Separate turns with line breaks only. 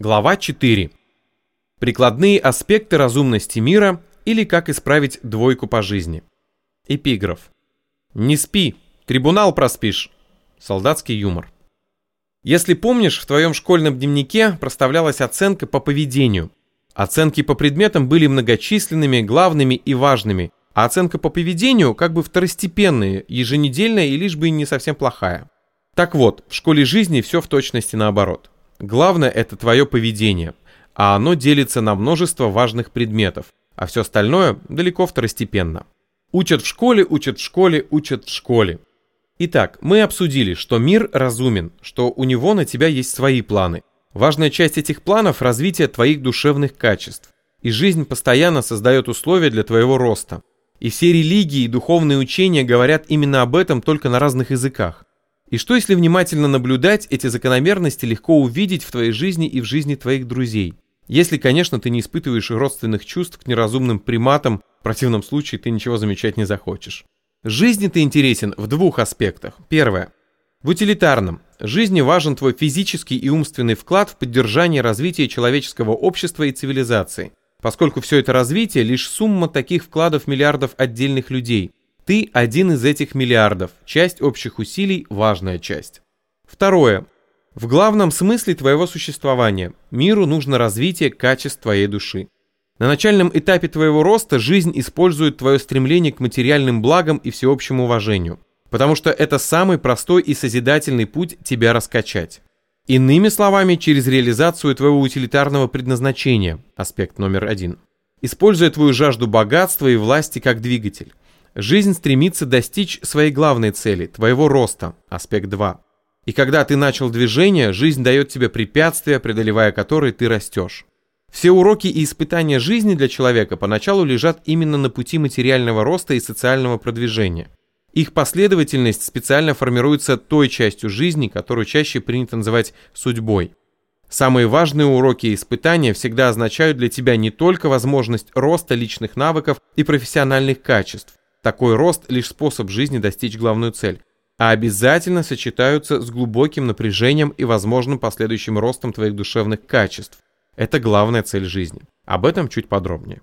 Глава 4. Прикладные аспекты разумности мира или как исправить двойку по жизни. Эпиграф. Не спи, трибунал проспишь. Солдатский юмор. Если помнишь, в твоем школьном дневнике проставлялась оценка по поведению. Оценки по предметам были многочисленными, главными и важными, а оценка по поведению как бы второстепенная, еженедельная и лишь бы не совсем плохая. Так вот, в школе жизни все в точности наоборот. Главное это твое поведение, а оно делится на множество важных предметов, а все остальное далеко второстепенно. Учат в школе, учат в школе, учат в школе. Итак, мы обсудили, что мир разумен, что у него на тебя есть свои планы. Важная часть этих планов – развитие твоих душевных качеств. И жизнь постоянно создает условия для твоего роста. И все религии и духовные учения говорят именно об этом только на разных языках. И что если внимательно наблюдать, эти закономерности легко увидеть в твоей жизни и в жизни твоих друзей? Если, конечно, ты не испытываешь родственных чувств к неразумным приматам, в противном случае ты ничего замечать не захочешь. Жизни ты интересен в двух аспектах. Первое. В утилитарном. Жизни важен твой физический и умственный вклад в поддержание развития человеческого общества и цивилизации, поскольку все это развитие лишь сумма таких вкладов миллиардов отдельных людей – ты один из этих миллиардов, часть общих усилий, важная часть. Второе. В главном смысле твоего существования миру нужно развитие качеств твоей души. На начальном этапе твоего роста жизнь использует твое стремление к материальным благам и всеобщему уважению, потому что это самый простой и созидательный путь тебя раскачать. Иными словами, через реализацию твоего утилитарного предназначения, аспект номер один. Используя твою жажду богатства и власти как двигатель. Жизнь стремится достичь своей главной цели, твоего роста, аспект 2. И когда ты начал движение, жизнь дает тебе препятствия, преодолевая которые ты растешь. Все уроки и испытания жизни для человека поначалу лежат именно на пути материального роста и социального продвижения. Их последовательность специально формируется той частью жизни, которую чаще принято называть судьбой. Самые важные уроки и испытания всегда означают для тебя не только возможность роста личных навыков и профессиональных качеств, такой рост – лишь способ жизни достичь главную цель, а обязательно сочетаются с глубоким напряжением и возможным последующим ростом твоих душевных качеств. Это главная цель жизни. Об этом чуть подробнее.